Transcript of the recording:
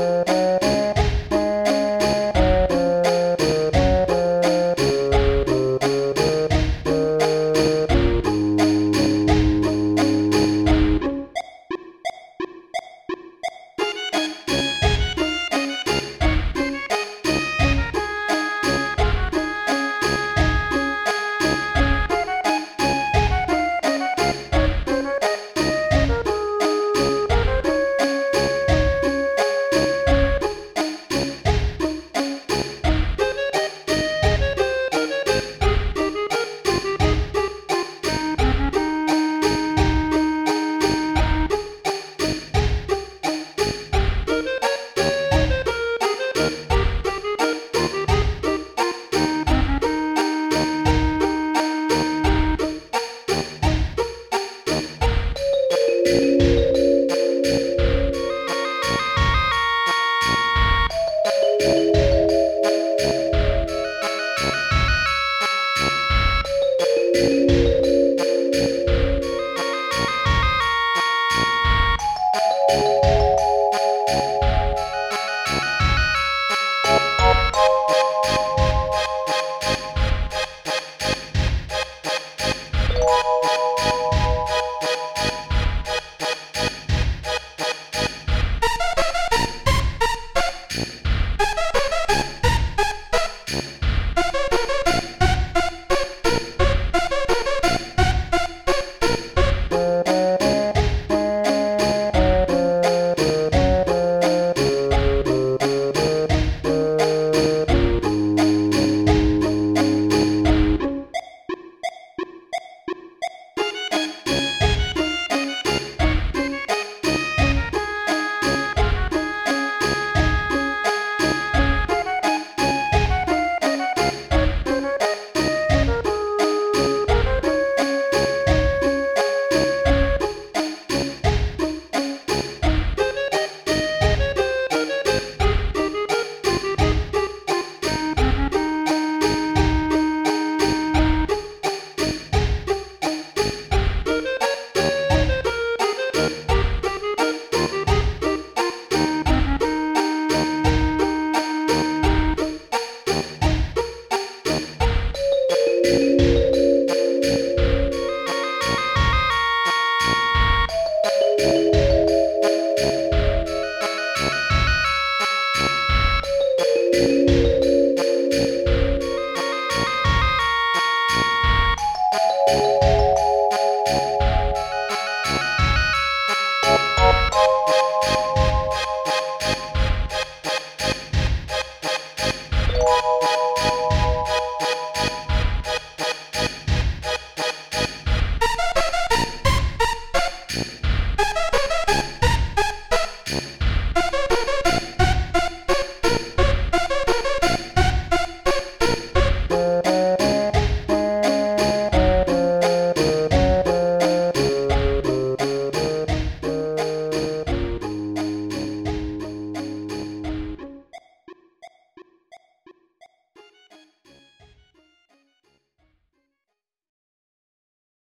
Música